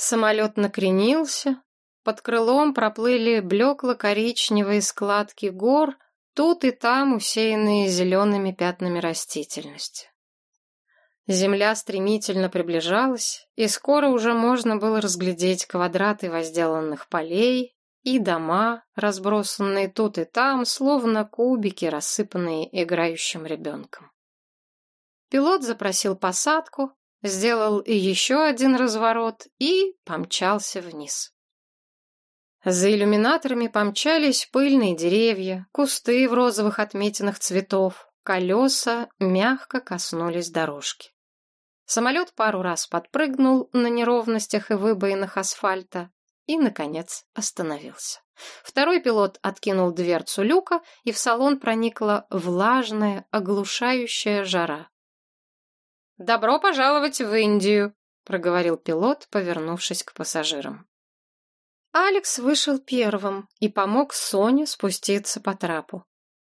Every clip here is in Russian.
Самолет накренился, под крылом проплыли блекло-коричневые складки гор, тут и там усеянные зелеными пятнами растительности. Земля стремительно приближалась, и скоро уже можно было разглядеть квадраты возделанных полей и дома, разбросанные тут и там, словно кубики, рассыпанные играющим ребенком. Пилот запросил посадку, сделал еще один разворот и помчался вниз. За иллюминаторами помчались пыльные деревья, кусты в розовых отметинах цветов, колеса мягко коснулись дорожки. Самолет пару раз подпрыгнул на неровностях и выбоинах асфальта и, наконец, остановился. Второй пилот откинул дверцу люка, и в салон проникла влажная, оглушающая жара. «Добро пожаловать в Индию», — проговорил пилот, повернувшись к пассажирам. Алекс вышел первым и помог Соне спуститься по трапу.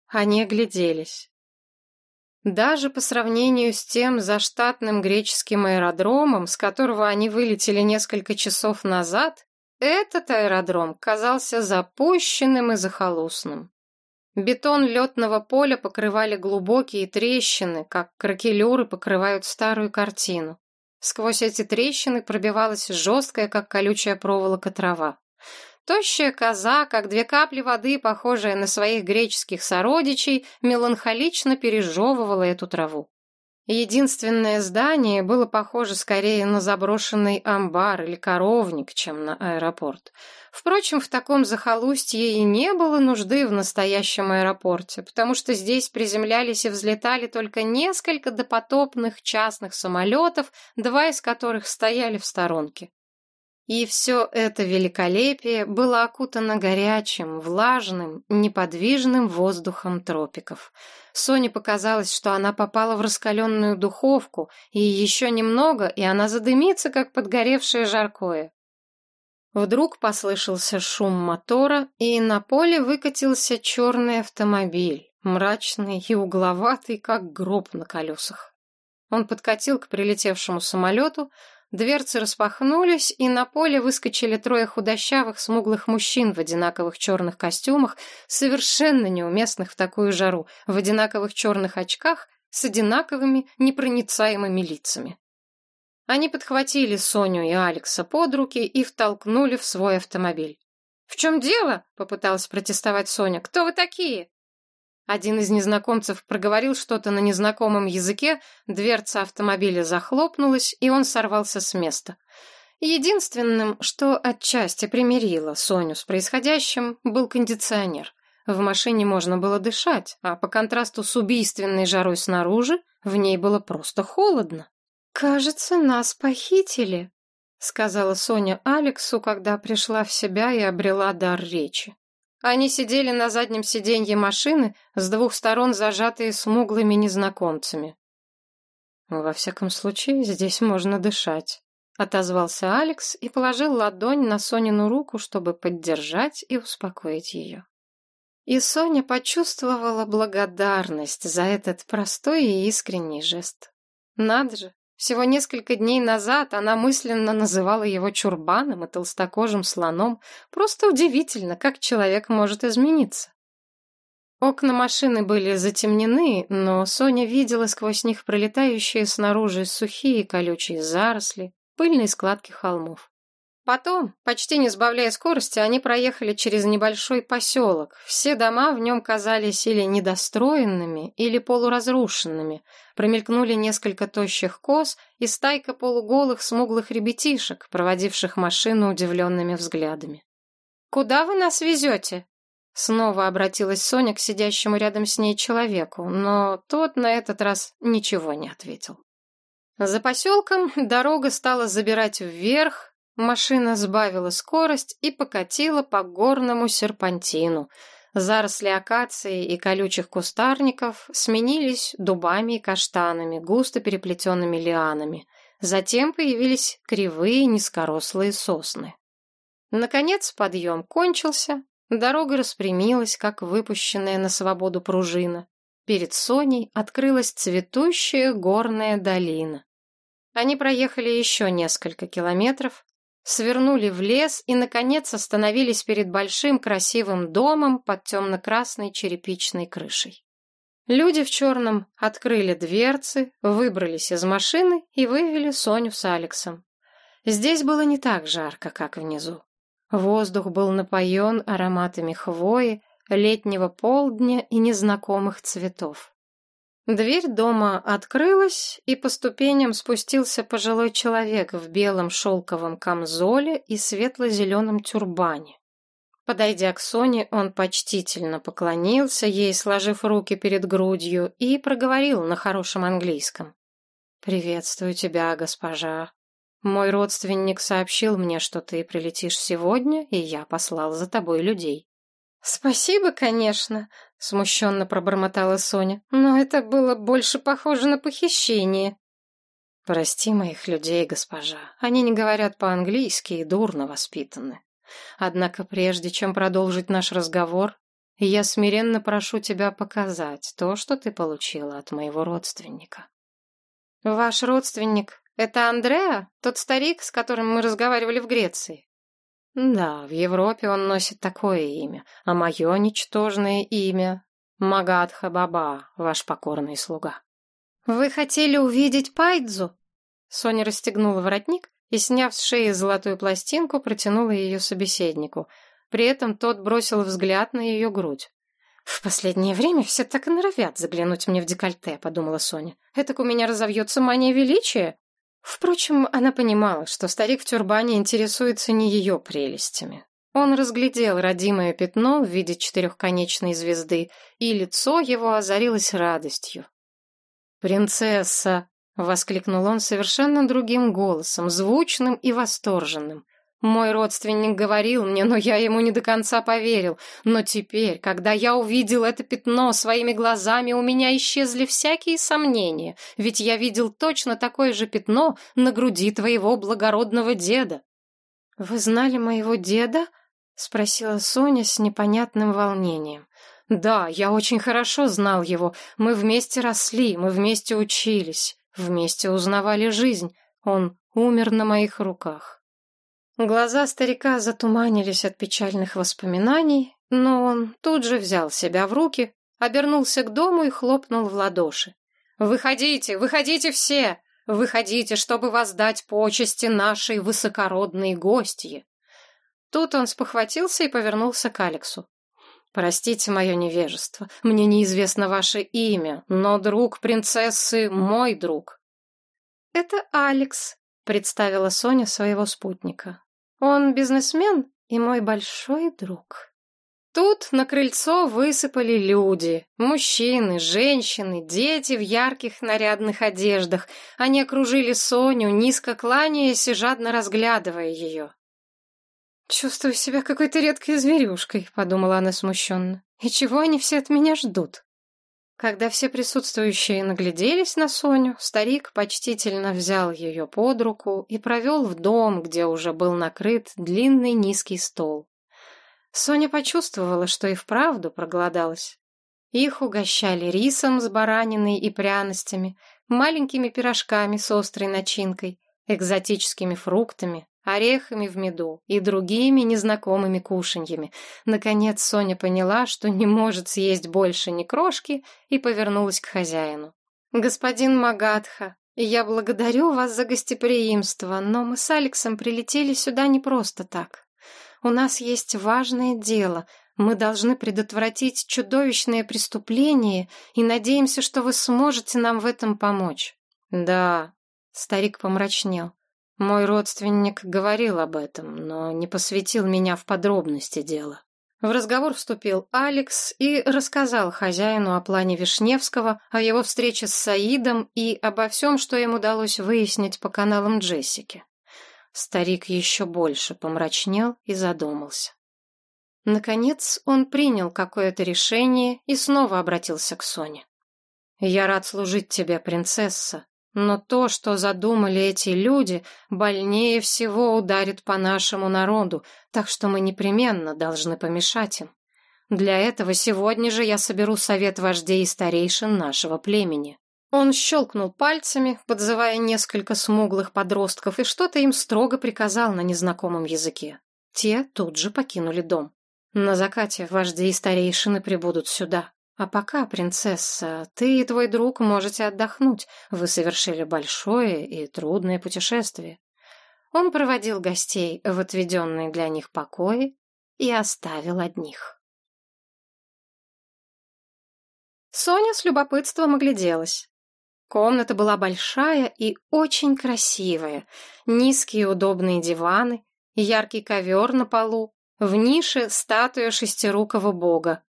Они огляделись. Даже по сравнению с тем заштатным греческим аэродромом, с которого они вылетели несколько часов назад, этот аэродром казался запущенным и захолустным. Бетон летного поля покрывали глубокие трещины, как кракелюры покрывают старую картину. Сквозь эти трещины пробивалась жесткая, как колючая проволока, трава. Тощая коза, как две капли воды, похожая на своих греческих сородичей, меланхолично пережевывала эту траву. Единственное здание было похоже скорее на заброшенный амбар или коровник, чем на аэропорт. Впрочем, в таком захолустье и не было нужды в настоящем аэропорте, потому что здесь приземлялись и взлетали только несколько допотопных частных самолетов, два из которых стояли в сторонке. И все это великолепие было окутано горячим, влажным, неподвижным воздухом тропиков. Соне показалось, что она попала в раскаленную духовку, и еще немного, и она задымится, как подгоревшее жаркое. Вдруг послышался шум мотора, и на поле выкатился черный автомобиль, мрачный и угловатый, как гроб на колесах. Он подкатил к прилетевшему самолету, Дверцы распахнулись, и на поле выскочили трое худощавых, смуглых мужчин в одинаковых черных костюмах, совершенно неуместных в такую жару, в одинаковых черных очках с одинаковыми непроницаемыми лицами. Они подхватили Соню и Алекса под руки и втолкнули в свой автомобиль. «В чем дело?» — попыталась протестовать Соня. «Кто вы такие?» Один из незнакомцев проговорил что-то на незнакомом языке, дверца автомобиля захлопнулась, и он сорвался с места. Единственным, что отчасти примирило Соню с происходящим, был кондиционер. В машине можно было дышать, а по контрасту с убийственной жарой снаружи в ней было просто холодно. «Кажется, нас похитили», — сказала Соня Алексу, когда пришла в себя и обрела дар речи. Они сидели на заднем сиденье машины, с двух сторон зажатые смуглыми незнакомцами. «Во всяком случае, здесь можно дышать», — отозвался Алекс и положил ладонь на Сонину руку, чтобы поддержать и успокоить ее. И Соня почувствовала благодарность за этот простой и искренний жест. Надо же, всего несколько дней назад она мысленно называла его чурбаном и толстокожим слоном. Просто удивительно, как человек может измениться. Окна машины были затемнены, но Соня видела сквозь них пролетающие снаружи сухие колючие заросли, пыльные складки холмов. Потом, почти не сбавляя скорости, они проехали через небольшой поселок. Все дома в нем казались или недостроенными, или полуразрушенными. Промелькнули несколько тощих коз и стайка полуголых смуглых ребятишек, проводивших машину удивленными взглядами. «Куда вы нас везете?» Снова обратилась Соня к сидящему рядом с ней человеку, но тот на этот раз ничего не ответил. За поселком дорога стала забирать вверх, Машина сбавила скорость и покатила по горному серпантину. Заросли акации и колючих кустарников сменились дубами и каштанами, густо переплетенными лианами. Затем появились кривые низкорослые сосны. Наконец подъем кончился, дорога распрямилась, как выпущенная на свободу пружина. Перед Соней открылась цветущая горная долина. Они проехали еще несколько километров, свернули в лес и, наконец, остановились перед большим красивым домом под темно-красной черепичной крышей. Люди в черном открыли дверцы, выбрались из машины и вывели Соню с Алексом. Здесь было не так жарко, как внизу. Воздух был напоен ароматами хвои, летнего полдня и незнакомых цветов. Дверь дома открылась, и по ступеням спустился пожилой человек в белом шелковом камзоле и светло-зеленом тюрбане. Подойдя к Соне, он почтительно поклонился ей, сложив руки перед грудью, и проговорил на хорошем английском. «Приветствую тебя, госпожа. Мой родственник сообщил мне, что ты прилетишь сегодня, и я послал за тобой людей». «Спасибо, конечно», — смущенно пробормотала Соня, «но это было больше похоже на похищение». «Прости моих людей, госпожа, они не говорят по-английски и дурно воспитаны. Однако прежде чем продолжить наш разговор, я смиренно прошу тебя показать то, что ты получила от моего родственника». «Ваш родственник — это Андреа, тот старик, с которым мы разговаривали в Греции?» Да, в Европе он носит такое имя, а мое ничтожное имя — Магадха Баба, ваш покорный слуга. Вы хотели увидеть Пайдзу? Соня расстегнула воротник и, сняв с шеи золотую пластинку, протянула ее собеседнику. При этом тот бросил взгляд на ее грудь. «В последнее время все так и норовят заглянуть мне в декольте», — подумала Соня. «Этак у меня разовьется мания величия». Впрочем, она понимала, что старик в тюрбане интересуется не ее прелестями. Он разглядел родимое пятно в виде четырехконечной звезды, и лицо его озарилось радостью. «Принцесса!» — воскликнул он совершенно другим голосом, звучным и восторженным. Мой родственник говорил мне, но я ему не до конца поверил. Но теперь, когда я увидел это пятно своими глазами, у меня исчезли всякие сомнения, ведь я видел точно такое же пятно на груди твоего благородного деда. — Вы знали моего деда? — спросила Соня с непонятным волнением. — Да, я очень хорошо знал его. Мы вместе росли, мы вместе учились, вместе узнавали жизнь. Он умер на моих руках. Глаза старика затуманились от печальных воспоминаний, но он тут же взял себя в руки, обернулся к дому и хлопнул в ладоши. «Выходите, выходите все! Выходите, чтобы воздать почести нашей высокородной гостье!» Тут он спохватился и повернулся к Алексу. «Простите мое невежество, мне неизвестно ваше имя, но друг принцессы — мой друг». «Это Алекс», — представила Соня своего спутника. Он бизнесмен и мой большой друг. Тут на крыльцо высыпали люди. Мужчины, женщины, дети в ярких нарядных одеждах. Они окружили Соню, низко кланяясь и жадно разглядывая ее. «Чувствую себя какой-то редкой зверюшкой», — подумала она смущенно. «И чего они все от меня ждут?» Когда все присутствующие нагляделись на Соню, старик почтительно взял ее под руку и провел в дом, где уже был накрыт длинный низкий стол. Соня почувствовала, что и вправду проголодалась. Их угощали рисом с бараниной и пряностями, маленькими пирожками с острой начинкой, экзотическими фруктами, орехами в меду и другими незнакомыми кушаньями. Наконец Соня поняла, что не может съесть больше ни крошки, и повернулась к хозяину. «Господин Магадха, я благодарю вас за гостеприимство, но мы с Алексом прилетели сюда не просто так. У нас есть важное дело. Мы должны предотвратить чудовищное преступление и надеемся, что вы сможете нам в этом помочь». «Да», — старик помрачнел. Мой родственник говорил об этом, но не посвятил меня в подробности дела. В разговор вступил Алекс и рассказал хозяину о плане Вишневского, о его встрече с Саидом и обо всем, что им удалось выяснить по каналам Джессики. Старик еще больше помрачнел и задумался. Наконец он принял какое-то решение и снова обратился к Соне. «Я рад служить тебе, принцесса, но то, что задумали эти люди, больнее всего ударит по нашему народу, так что мы непременно должны помешать им. Для этого сегодня же я соберу совет вождей и старейшин нашего племени. Он щелкнул пальцами, подзывая несколько смуглых подростков, и что-то им строго приказал на незнакомом языке. Те тут же покинули дом. На закате вожди и старейшины прибудут сюда. А пока, принцесса, ты и твой друг можете отдохнуть. Вы совершили большое и трудное путешествие. Он проводил гостей в отведенные для них покои и оставил одних. Соня с любопытством огляделась. Комната была большая и очень красивая. Низкие удобные диваны, яркий ковер на полу, в нише статуя шестирукого бога.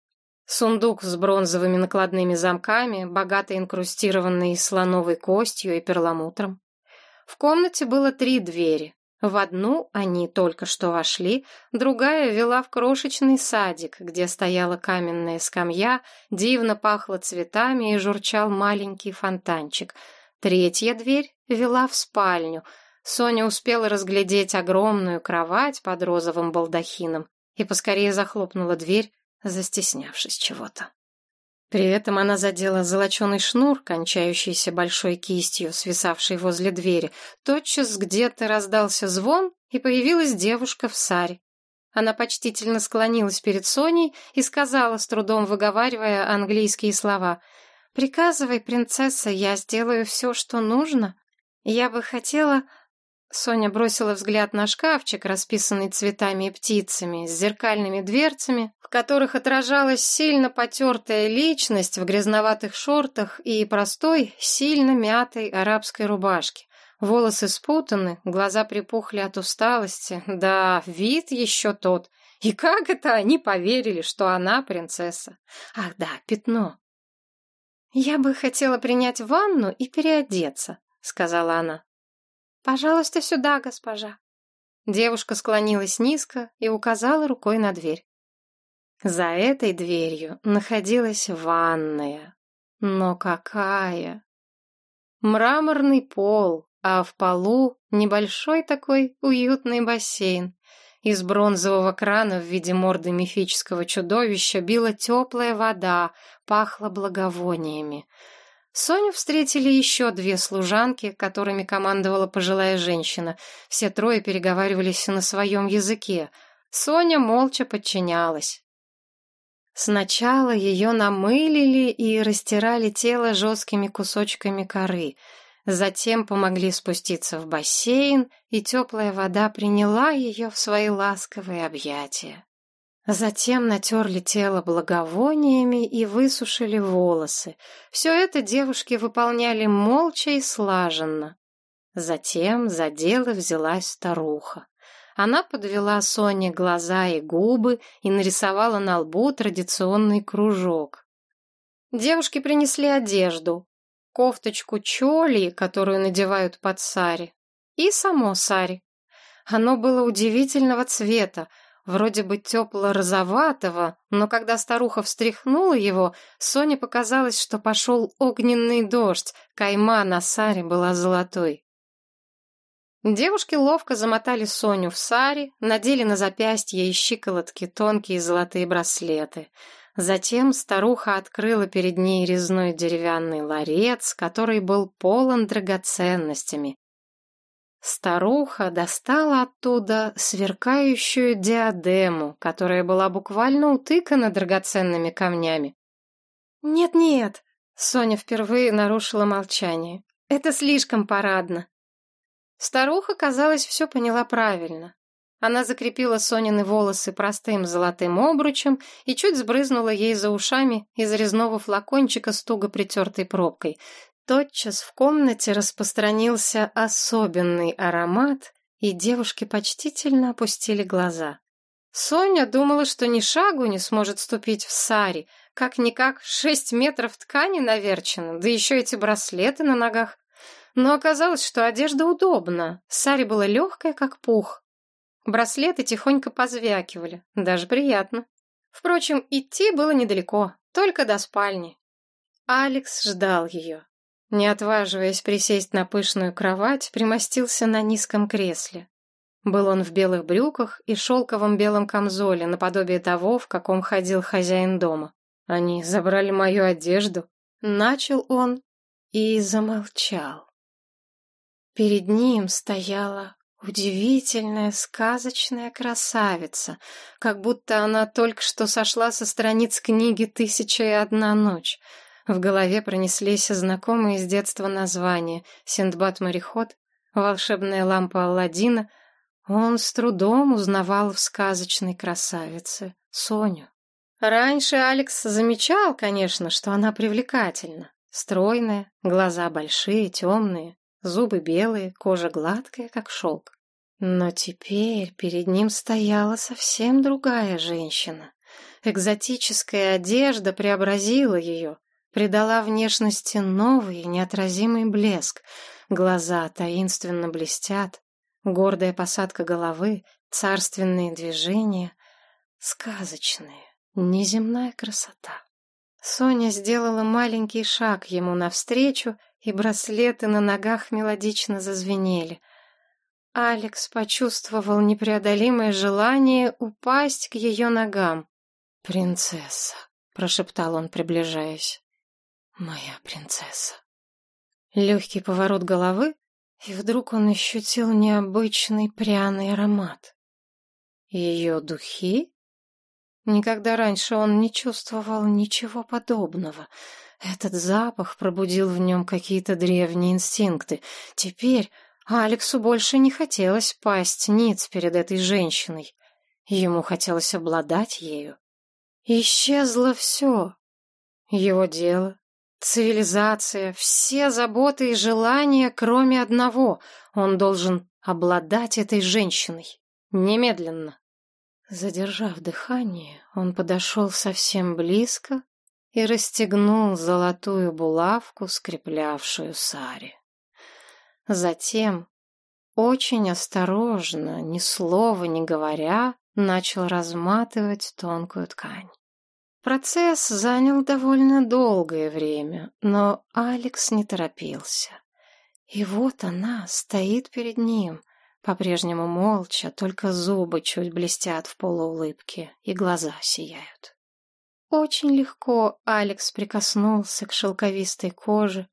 Сундук с бронзовыми накладными замками, богато инкрустированный слоновой костью и перламутром. В комнате было три двери. В одну они только что вошли, другая вела в крошечный садик, где стояла каменная скамья, дивно пахло цветами и журчал маленький фонтанчик. Третья дверь вела в спальню. Соня успела разглядеть огромную кровать под розовым балдахином и поскорее захлопнула дверь, застеснявшись чего-то. При этом она задела золоченый шнур, кончающийся большой кистью, свисавший возле двери. Тотчас где-то раздался звон, и появилась девушка в саре. Она почтительно склонилась перед Соней и сказала, с трудом выговаривая английские слова, «Приказывай, принцесса, я сделаю все, что нужно. Я бы хотела Соня бросила взгляд на шкафчик, расписанный цветами и птицами, с зеркальными дверцами, в которых отражалась сильно потертая личность в грязноватых шортах и простой, сильно мятой арабской рубашке. Волосы спутаны, глаза припухли от усталости. Да, вид еще тот. И как это они поверили, что она принцесса? Ах да, пятно. «Я бы хотела принять ванну и переодеться», — сказала она. «Пожалуйста, сюда, госпожа». Девушка склонилась низко и указала рукой на дверь. За этой дверью находилась ванная. Но какая! Мраморный пол, а в полу небольшой такой уютный бассейн. Из бронзового крана в виде морды мифического чудовища била теплая вода, пахло благовониями. Соню встретили еще две служанки, которыми командовала пожилая женщина. Все трое переговаривались на своем языке. Соня молча подчинялась. Сначала ее намылили и растирали тело жесткими кусочками коры. Затем помогли спуститься в бассейн, и теплая вода приняла ее в свои ласковые объятия. Затем натерли тело благовониями и высушили волосы. Все это девушки выполняли молча и слаженно. Затем за дело взялась старуха. Она подвела Соне глаза и губы и нарисовала на лбу традиционный кружок. Девушки принесли одежду, кофточку чоли, которую надевают под сари, и само сари. Оно было удивительного цвета, вроде бы тепло-розоватого, но когда старуха встряхнула его, Соне показалось, что пошел огненный дождь, кайма на саре была золотой. Девушки ловко замотали Соню в саре, надели на запястье и щиколотки тонкие золотые браслеты. Затем старуха открыла перед ней резной деревянный ларец, который был полон драгоценностями, Старуха достала оттуда сверкающую диадему, которая была буквально утыкана драгоценными камнями. «Нет-нет», — Соня впервые нарушила молчание, — «это слишком парадно». Старуха, казалось, все поняла правильно. Она закрепила Сонины волосы простым золотым обручем и чуть сбрызнула ей за ушами из резного флакончика с туго притертой пробкой. Тотчас в комнате распространился особенный аромат, и девушки почтительно опустили глаза. Соня думала, что ни шагу не сможет ступить в сари, как-никак шесть метров ткани наверчено, да еще эти браслеты на ногах. Но оказалось, что одежда удобна, сари была легкая, как пух. Браслеты тихонько позвякивали, даже приятно. Впрочем, идти было недалеко, только до спальни. Алекс ждал ее. Не отваживаясь присесть на пышную кровать, примостился на низком кресле. Был он в белых брюках и шелковом белом камзоле, наподобие того, в каком ходил хозяин дома. Они забрали мою одежду. Начал он и замолчал. Перед ним стояла удивительная сказочная красавица, как будто она только что сошла со страниц книги «Тысяча и одна ночь». В голове пронеслись знакомые с детства названия «Синдбад-мореход», «Волшебная лампа Алладина». Он с трудом узнавал в сказочной красавице Соню. Раньше Алекс замечал, конечно, что она привлекательна. Стройная, глаза большие, темные, зубы белые, кожа гладкая, как шелк. Но теперь перед ним стояла совсем другая женщина. Экзотическая одежда преобразила ее, придала внешности новый неотразимый блеск. Глаза таинственно блестят, гордая посадка головы, царственные движения, сказочные, неземная красота. Соня сделала маленький шаг ему навстречу, и браслеты на ногах мелодично зазвенели. Алекс почувствовал непреодолимое желание упасть к ее ногам. «Принцесса», — прошептал он, приближаясь. «Моя принцесса». Легкий поворот головы, и вдруг он ощутил необычный пряный аромат. Ее духи? Никогда раньше он не чувствовал ничего подобного. Этот запах пробудил в нем какие-то древние инстинкты. Теперь Алексу больше не хотелось пасть ниц перед этой женщиной. Ему хотелось обладать ею. Исчезло все. Его дело, цивилизация, все заботы и желания, кроме одного. Он должен обладать этой женщиной. Немедленно. Задержав дыхание, он подошел совсем близко и расстегнул золотую булавку, скреплявшую Сари. Затем, очень осторожно, ни слова не говоря, начал разматывать тонкую ткань. Процесс занял довольно долгое время, но Алекс не торопился. И вот она стоит перед ним — по-прежнему молча, только зубы чуть блестят в полуулыбке и глаза сияют. Очень легко Алекс прикоснулся к шелковистой коже,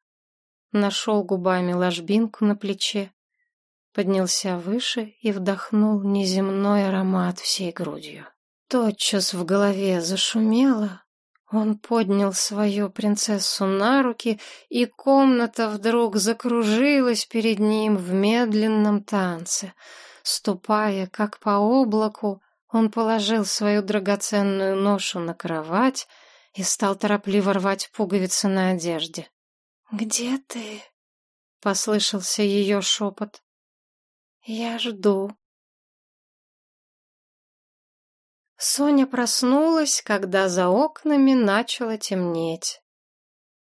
нашел губами ложбинку на плече, поднялся выше и вдохнул неземной аромат всей грудью. Тотчас в голове зашумело, он поднял свою принцессу на руки, и комната вдруг закружилась перед ним в медленном танце. Ступая, как по облаку, он положил свою драгоценную ношу на кровать и стал торопливо рвать пуговицы на одежде. «Где ты?» — послышался ее шепот. «Я жду». Соня проснулась, когда за окнами начало темнеть.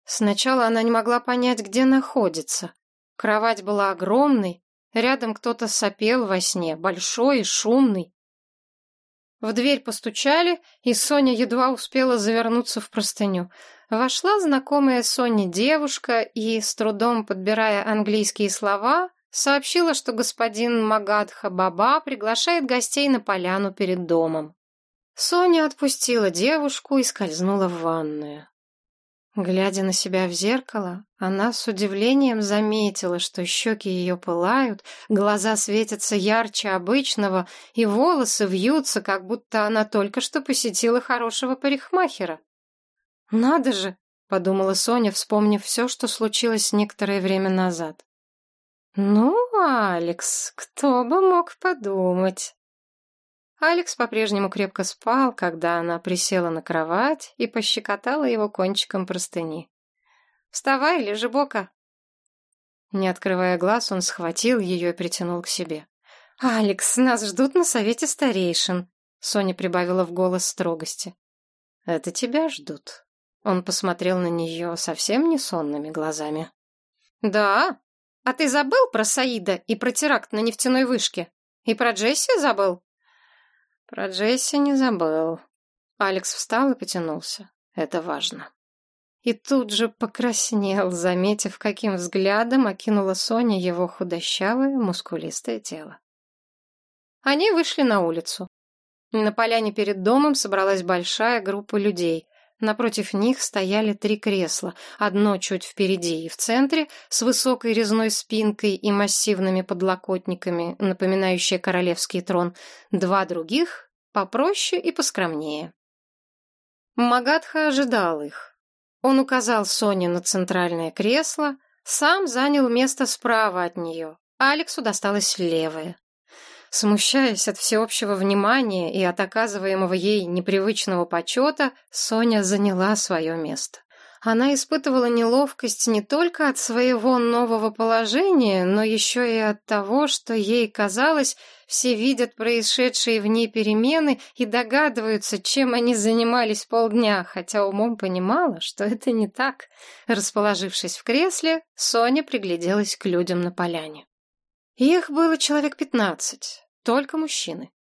Сначала она не могла понять, где находится. Кровать была огромной, рядом кто-то сопел во сне, большой и шумный. В дверь постучали, и Соня едва успела завернуться в простыню. Вошла знакомая Соне девушка и, с трудом подбирая английские слова, сообщила, что господин Магадха Баба приглашает гостей на поляну перед домом. Соня отпустила девушку и скользнула в ванную. Глядя на себя в зеркало, она с удивлением заметила, что щеки ее пылают, глаза светятся ярче обычного, и волосы вьются, как будто она только что посетила хорошего парикмахера. «Надо же!» — подумала Соня, вспомнив все, что случилось некоторое время назад. «Ну, Алекс, кто бы мог подумать?» Алекс по-прежнему крепко спал, когда она присела на кровать и пощекотала его кончиком простыни. «Вставай, лежи бока!» Не открывая глаз, он схватил ее и притянул к себе. «Алекс, нас ждут на совете старейшин», — Соня прибавила в голос строгости. «Это тебя ждут». Он посмотрел на нее совсем не сонными глазами. «Да? А ты забыл про Саида и про теракт на нефтяной вышке? И про Джесси забыл?» Про Джесси не забыл. Алекс встал и потянулся. Это важно. И тут же покраснел, заметив, каким взглядом окинула Соня его худощавое, мускулистое тело. Они вышли на улицу. На поляне перед домом собралась большая группа людей. Напротив них стояли три кресла, одно чуть впереди и в центре, с высокой резной спинкой и массивными подлокотниками, напоминающие королевский трон, два других попроще и поскромнее. Магадха ожидал их. Он указал Соне на центральное кресло, сам занял место справа от нее, Алексу досталось левое. Смущаясь от всеобщего внимания и от оказываемого ей непривычного почета, Соня заняла свое место. Она испытывала неловкость не только от своего нового положения, но еще и от того, что ей казалось, все видят происшедшие в ней перемены и догадываются, чем они занимались полдня, хотя умом понимала, что это не так. Расположившись в кресле, Соня пригляделась к людям на поляне. Их было человек пятнадцать. Только мужчины.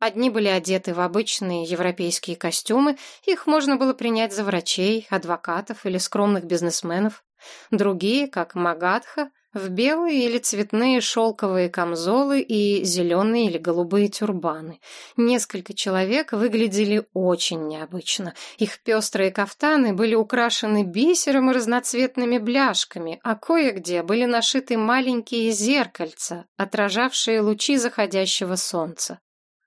Одни были одеты в обычные европейские костюмы, их можно было принять за врачей, адвокатов или скромных бизнесменов. Другие, как Магадха, в белые или цветные шелковые камзолы и зеленые или голубые тюрбаны. Несколько человек выглядели очень необычно. Их пестрые кафтаны были украшены бисером и разноцветными бляшками, а кое-где были нашиты маленькие зеркальца, отражавшие лучи заходящего солнца.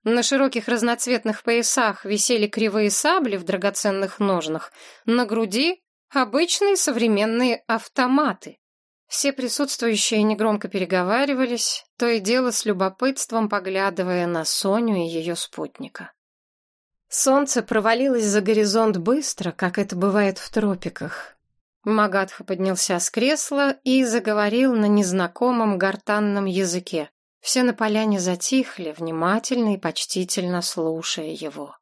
На широких разноцветных поясах висели кривые сабли в драгоценных ножнах, на груди — обычные современные автоматы. Все присутствующие негромко переговаривались, то и дело с любопытством поглядывая на Соню и ее спутника. Солнце провалилось за горизонт быстро, как это бывает в тропиках. Магадха поднялся с кресла и заговорил на незнакомом гортанном языке. Все на поляне затихли, внимательно и почтительно слушая его.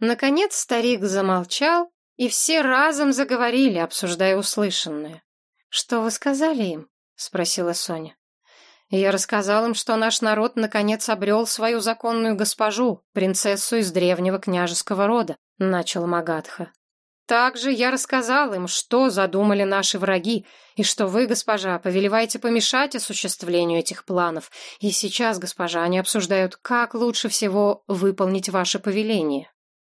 Наконец старик замолчал, и все разом заговорили, обсуждая услышанное. «Что вы сказали им?» — спросила Соня. «Я рассказал им, что наш народ наконец обрел свою законную госпожу, принцессу из древнего княжеского рода», — начал Магадха. «Также я рассказал им, что задумали наши враги, и что вы, госпожа, повелеваете помешать осуществлению этих планов, и сейчас, госпожа, они обсуждают, как лучше всего выполнить ваше повеление».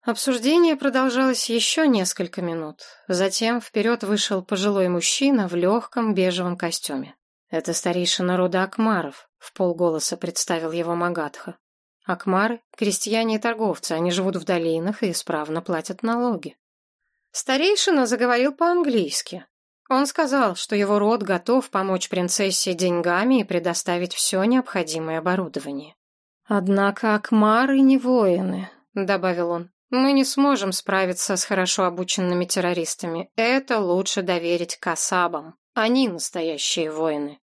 Обсуждение продолжалось еще несколько минут. Затем вперед вышел пожилой мужчина в легком бежевом костюме. «Это старейшина рода Акмаров», — в полголоса представил его Магадха. «Акмары — крестьяне и торговцы, они живут в долинах и исправно платят налоги». Старейшина заговорил по-английски. Он сказал, что его род готов помочь принцессе деньгами и предоставить все необходимое оборудование. «Однако Акмары не воины», — добавил он. Мы не сможем справиться с хорошо обученными террористами. Это лучше доверить касабам. Они настоящие воины.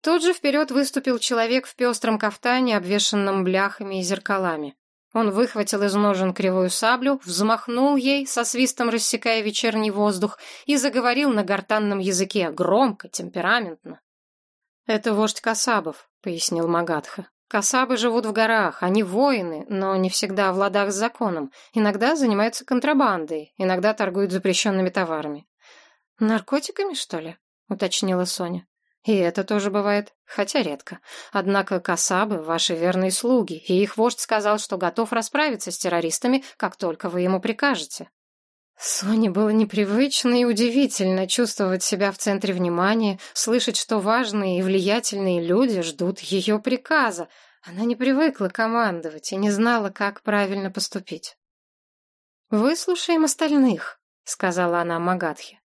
Тут же вперед выступил человек в пестром кафтане, обвешанном бляхами и зеркалами. Он выхватил из ножен кривую саблю, взмахнул ей, со свистом рассекая вечерний воздух, и заговорил на гортанном языке, громко, темпераментно. «Это вождь Касабов», — пояснил Магадха. Касабы живут в горах, они воины, но не всегда в ладах с законом. Иногда занимаются контрабандой, иногда торгуют запрещенными товарами. «Наркотиками, что ли?» — уточнила Соня. «И это тоже бывает, хотя редко. Однако касабы — ваши верные слуги, и их вождь сказал, что готов расправиться с террористами, как только вы ему прикажете». Соне было непривычно и удивительно чувствовать себя в центре внимания, слышать, что важные и влиятельные люди ждут ее приказа. Она не привыкла командовать и не знала, как правильно поступить. «Выслушаем остальных», — сказала она Магадхе.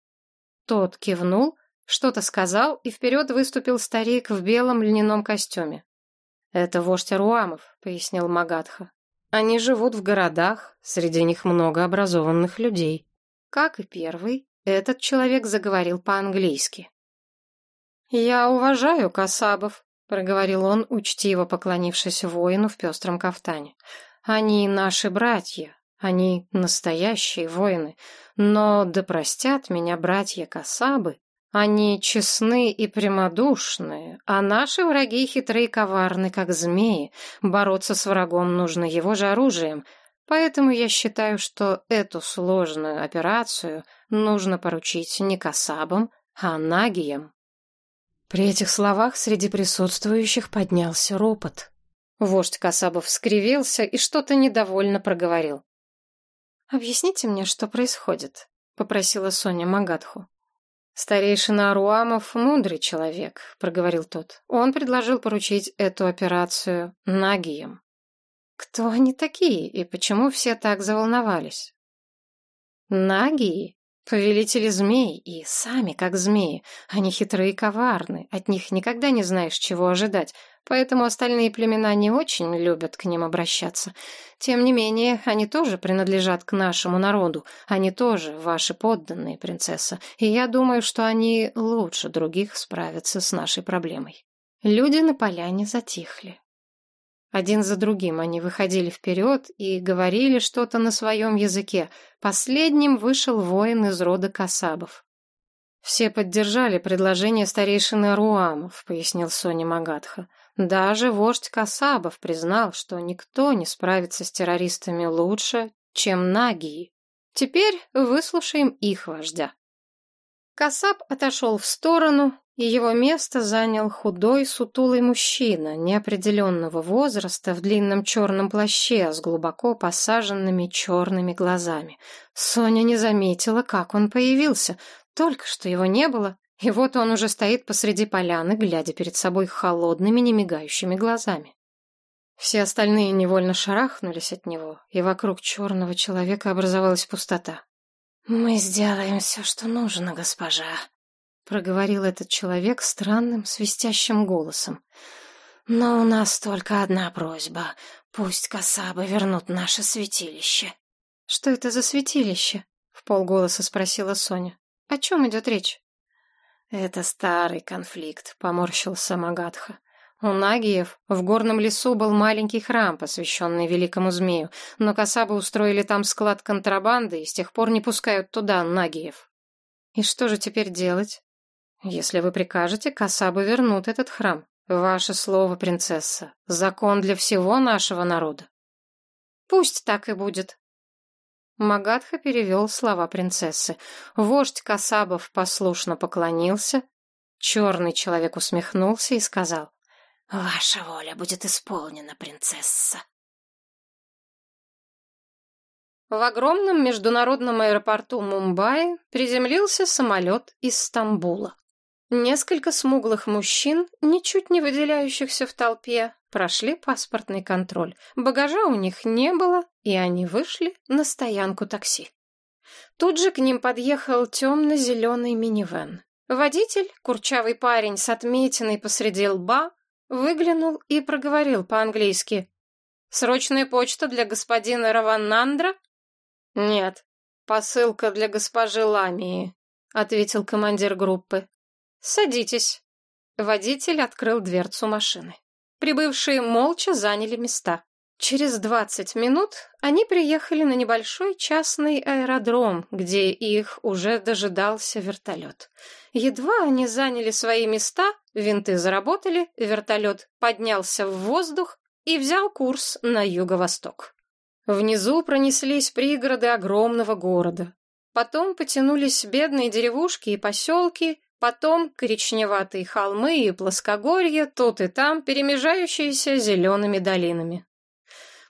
Тот кивнул, что-то сказал, и вперед выступил старик в белом льняном костюме. «Это вождь Аруамов», — пояснил Магадха. Они живут в городах, среди них много образованных людей. Как и первый, этот человек заговорил по-английски. «Я уважаю Касабов», — проговорил он, учтиво поклонившись воину в пестром кафтане. «Они наши братья, они настоящие воины, но да простят меня братья Касабы, они честны и прямодушны, а наши враги хитры и коварны, как змеи. Бороться с врагом нужно его же оружием. Поэтому я считаю, что эту сложную операцию нужно поручить не Касабам, а Нагиям. При этих словах среди присутствующих поднялся ропот. Вождь Касабов скривился и что-то недовольно проговорил. «Объясните мне, что происходит», — попросила Соня Магадху. «Старейшина Аруамов — мудрый человек», — проговорил тот. «Он предложил поручить эту операцию Нагиям». «Кто они такие и почему все так заволновались?» «Нагии Повелители змей и сами как змеи. Они хитрые и коварны, от них никогда не знаешь, чего ожидать, поэтому остальные племена не очень любят к ним обращаться. Тем не менее, они тоже принадлежат к нашему народу, они тоже ваши подданные, принцесса, и я думаю, что они лучше других справятся с нашей проблемой. Люди на поляне затихли. Один за другим они выходили вперед и говорили что-то на своем языке. Последним вышел воин из рода Касабов. «Все поддержали предложение старейшины Руамов», — пояснил Соня Магадха. «Даже вождь Касабов признал, что никто не справится с террористами лучше, чем Нагии. Теперь выслушаем их вождя». Касаб отошел в сторону, и его место занял худой, сутулый мужчина неопределенного возраста в длинном черном плаще с глубоко посаженными черными глазами. Соня не заметила, как он появился. Только что его не было, и вот он уже стоит посреди поляны, глядя перед собой холодными, немигающими глазами. Все остальные невольно шарахнулись от него, и вокруг черного человека образовалась пустота. «Мы сделаем все, что нужно, госпожа», — проговорил этот человек странным свистящим голосом. «Но у нас только одна просьба. Пусть Касабы вернут наше святилище». «Что это за святилище?» — в полголоса спросила Соня. «О чем идет речь?» «Это старый конфликт», — поморщился Магадха. У Нагиев в горном лесу был маленький храм, посвященный великому змею, но Касабы устроили там склад контрабанды и с тех пор не пускают туда Нагиев. И что же теперь делать? Если вы прикажете, Касабы вернут этот храм. Ваше слово, принцесса, закон для всего нашего народа. Пусть так и будет. Магадха перевел слова принцессы. Вождь Касабов послушно поклонился. Черный человек усмехнулся и сказал. «Ваша воля будет исполнена, принцесса». В огромном международном аэропорту Мумбаи приземлился самолет из Стамбула. Несколько смуглых мужчин, ничуть не выделяющихся в толпе, прошли паспортный контроль. Багажа у них не было, и они вышли на стоянку такси. Тут же к ним подъехал темно-зеленый минивэн. Водитель, курчавый парень с отметиной посреди лба, выглянул и проговорил по-английски. «Срочная почта для господина Раванандра?» «Нет, посылка для госпожи Ламии», — ответил командир группы. «Садитесь». Водитель открыл дверцу машины. Прибывшие молча заняли места. Через двадцать минут они приехали на небольшой частный аэродром, где их уже дожидался вертолет. Едва они заняли свои места, винты заработали, вертолет поднялся в воздух и взял курс на юго-восток. Внизу пронеслись пригороды огромного города. Потом потянулись бедные деревушки и поселки, Потом коричневатые холмы и плоскогорья, тут и там, перемежающиеся зелеными долинами.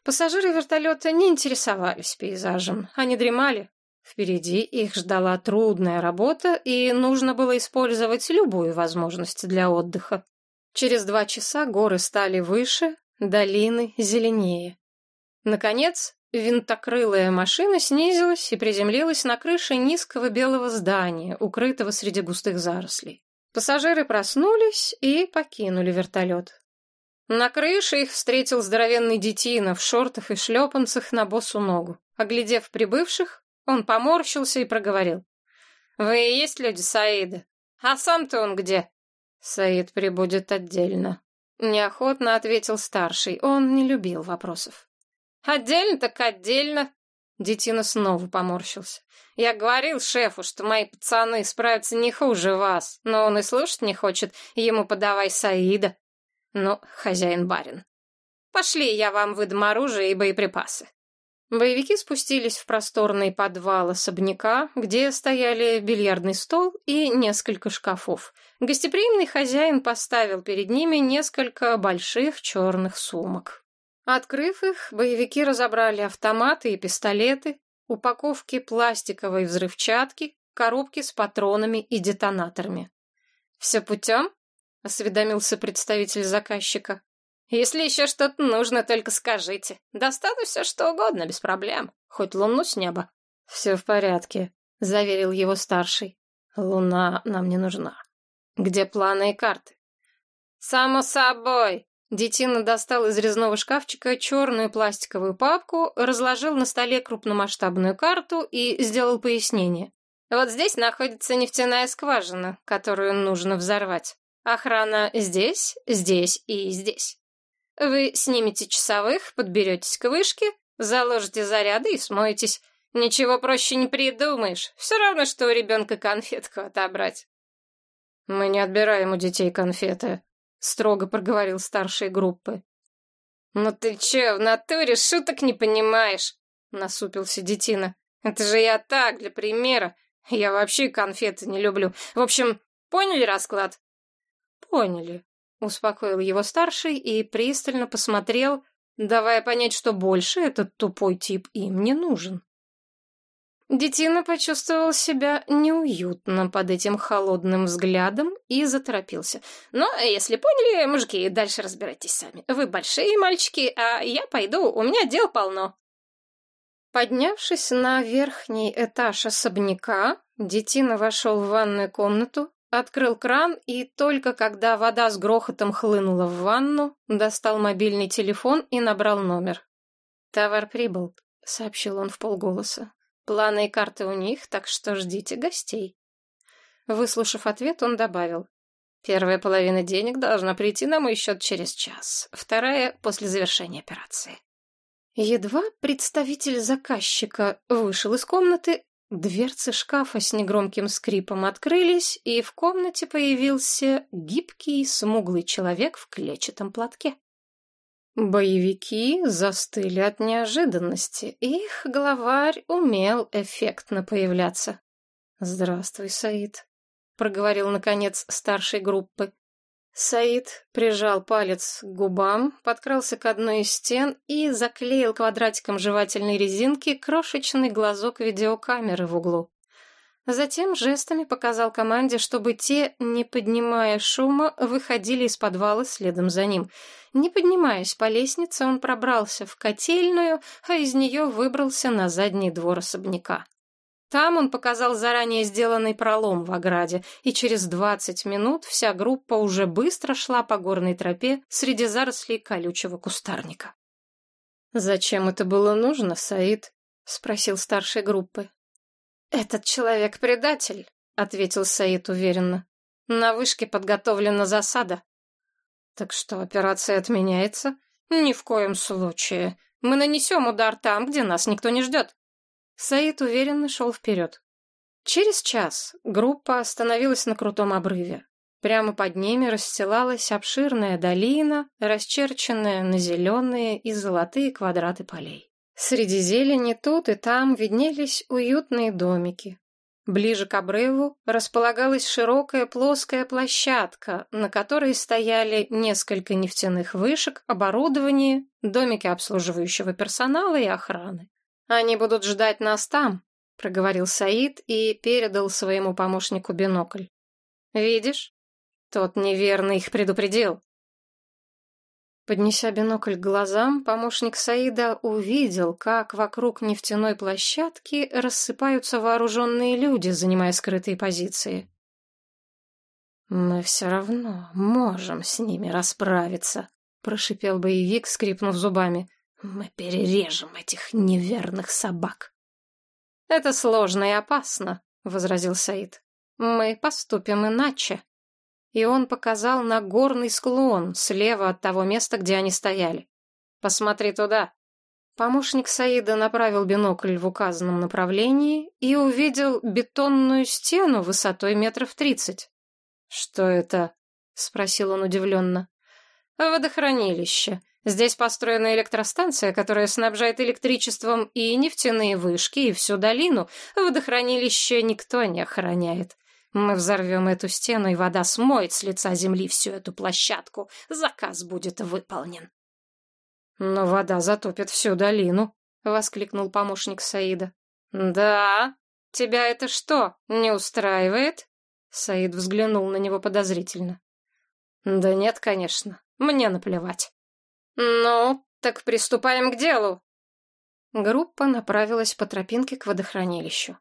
Пассажиры вертолета не интересовались пейзажем, они дремали. Впереди их ждала трудная работа, и нужно было использовать любую возможность для отдыха. Через два часа горы стали выше, долины зеленее. Наконец, Винтокрылая машина снизилась и приземлилась на крыше низкого белого здания, укрытого среди густых зарослей. Пассажиры проснулись и покинули вертолет. На крыше их встретил здоровенный детина в шортах и шлепанцах на босу ногу. Оглядев прибывших, он поморщился и проговорил. «Вы и есть люди Саида? А сам-то он где?» «Саид прибудет отдельно», — неохотно ответил старший. Он не любил вопросов. Отдельно так отдельно. Детина снова поморщился. Я говорил шефу, что мои пацаны справятся не хуже вас, но он и слушать не хочет, ему подавай Саида. Ну, хозяин-барин. Пошли, я вам выдам оружие и боеприпасы. Боевики спустились в просторный подвал особняка, где стояли бильярдный стол и несколько шкафов. Гостеприимный хозяин поставил перед ними несколько больших черных сумок. Открыв их, боевики разобрали автоматы и пистолеты, упаковки пластиковой взрывчатки, коробки с патронами и детонаторами. «Все путем?» — осведомился представитель заказчика. «Если еще что-то нужно, только скажите. Достану все, что угодно, без проблем. Хоть луну с неба». «Все в порядке», — заверил его старший. «Луна нам не нужна. Где планы и карты?» «Само собой!» Детина достал из резного шкафчика черную пластиковую папку, разложил на столе крупномасштабную карту и сделал пояснение. Вот здесь находится нефтяная скважина, которую нужно взорвать. Охрана здесь, здесь и здесь. Вы снимете часовых, подберетесь к вышке, заложите заряды и смоетесь. Ничего проще не придумаешь. Все равно, что у ребенка конфетку отобрать. Мы не отбираем у детей конфеты, строго проговорил старшей группы. «Ну ты че, в натуре шуток не понимаешь?» — насупился Детина. «Это же я так, для примера. Я вообще конфеты не люблю. В общем, поняли расклад?» «Поняли», — успокоил его старший и пристально посмотрел, давая понять, что больше этот тупой тип им не нужен. Детина почувствовал себя неуютно под этим холодным взглядом и заторопился. «Ну, если поняли, мужики, дальше разбирайтесь сами. Вы большие мальчики, а я пойду, у меня дел полно». Поднявшись на верхний этаж особняка, Детина вошел в ванную комнату, открыл кран и только когда вода с грохотом хлынула в ванну, достал мобильный телефон и набрал номер. «Товар прибыл», — сообщил он в полголоса. Планы и карты у них, так что ждите гостей. Выслушав ответ, он добавил. Первая половина денег должна прийти на мой счет через час, вторая — после завершения операции. Едва представитель заказчика вышел из комнаты, дверцы шкафа с негромким скрипом открылись, и в комнате появился гибкий, смуглый человек в клетчатом платке. Боевики застыли от неожиданности. Их главарь умел эффектно появляться. «Здравствуй, Саид», — проговорил, наконец, старшей группы. Саид прижал палец к губам, подкрался к одной из стен и заклеил квадратиком жевательной резинки крошечный глазок видеокамеры в углу. Затем жестами показал команде, чтобы те, не поднимая шума, выходили из подвала следом за ним. Не поднимаясь по лестнице, он пробрался в котельную, а из нее выбрался на задний двор особняка. Там он показал заранее сделанный пролом в ограде, и через двадцать минут вся группа уже быстро шла по горной тропе среди зарослей колючего кустарника. «Зачем это было нужно, Саид?» — спросил старшей группы. «Этот человек предатель», — ответил Саид уверенно. «На вышке подготовлена засада». «Так что, операция отменяется?» «Ни в коем случае. Мы нанесем удар там, где нас никто не ждет». Саид уверенно шел вперед. Через час группа остановилась на крутом обрыве. Прямо под ними расстилалась обширная долина, расчерченная на зеленые и золотые квадраты полей. Среди зелени тут и там виднелись уютные домики. Ближе к обрыву располагалась широкая плоская площадка, на которой стояли несколько нефтяных вышек, оборудование, домики обслуживающего персонала и охраны. «Они будут ждать нас там», — проговорил Саид и передал своему помощнику бинокль. «Видишь? Тот неверно их предупредил. Поднеся бинокль к глазам, помощник Саида увидел, как вокруг нефтяной площадки рассыпаются вооруженные люди, занимая скрытые позиции. «Мы все равно можем с ними расправиться», — прошипел боевик, скрипнув зубами. «Мы перережем этих неверных собак». «Это сложно и опасно», — возразил Саид. «Мы поступим иначе» и он показал на горный склон слева от того места, где они стояли. «Посмотри туда». Помощник Саида направил бинокль в указанном направлении и увидел бетонную стену высотой метров тридцать. «Что это?» — спросил он удивленно. «Водохранилище. Здесь построена электростанция, которая снабжает электричеством и нефтяные вышки, и всю долину. Водохранилище никто не охраняет. Мы взорвем эту стену, и вода смоет с лица земли всю эту площадку. Заказ будет выполнен. Но вода затопит всю долину, — воскликнул помощник Саида. «Да? Тебя это что, не устраивает?» Саид взглянул на него подозрительно. «Да нет, конечно. Мне наплевать». «Ну, так приступаем к делу». Группа направилась по тропинке к водохранилищу.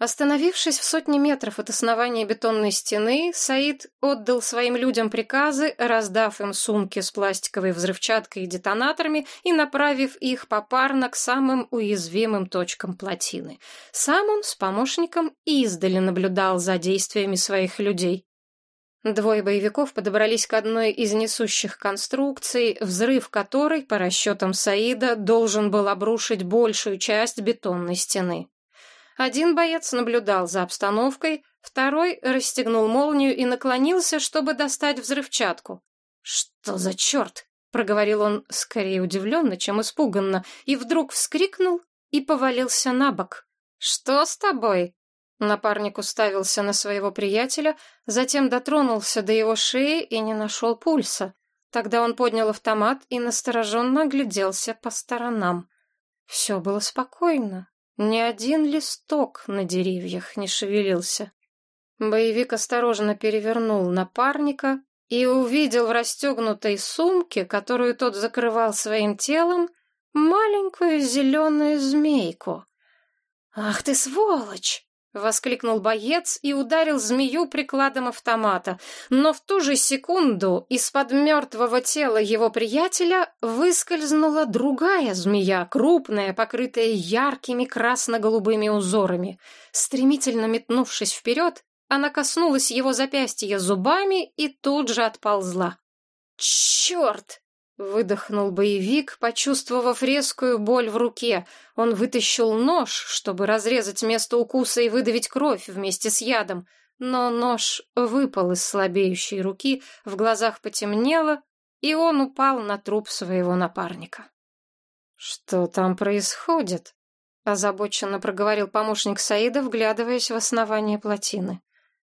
Остановившись в сотне метров от основания бетонной стены, Саид отдал своим людям приказы, раздав им сумки с пластиковой взрывчаткой и детонаторами и направив их попарно к самым уязвимым точкам плотины. Сам он с помощником издали наблюдал за действиями своих людей. Двое боевиков подобрались к одной из несущих конструкций, взрыв которой, по расчетам Саида, должен был обрушить большую часть бетонной стены. Один боец наблюдал за обстановкой, второй расстегнул молнию и наклонился, чтобы достать взрывчатку. «Что за черт?» — проговорил он скорее удивленно, чем испуганно, и вдруг вскрикнул и повалился на бок. «Что с тобой?» Напарник уставился на своего приятеля, затем дотронулся до его шеи и не нашел пульса. Тогда он поднял автомат и настороженно огляделся по сторонам. Все было спокойно, ни один листок на деревьях не шевелился. Боевик осторожно перевернул напарника и увидел в расстегнутой сумке, которую тот закрывал своим телом, маленькую зеленую змейку. «Ах ты сволочь!» — воскликнул боец и ударил змею прикладом автомата. Но в ту же секунду из-под мертвого тела его приятеля выскользнула другая змея, крупная, покрытая яркими красно-голубыми узорами. Стремительно метнувшись вперед, она коснулась его запястья зубами и тут же отползла. «Черт!» Выдохнул боевик, почувствовав резкую боль в руке. Он вытащил нож, чтобы разрезать место укуса и выдавить кровь вместе с ядом. Но нож выпал из слабеющей руки, в глазах потемнело, и он упал на труп своего напарника. «Что там происходит?» — озабоченно проговорил помощник Саида, вглядываясь в основание плотины.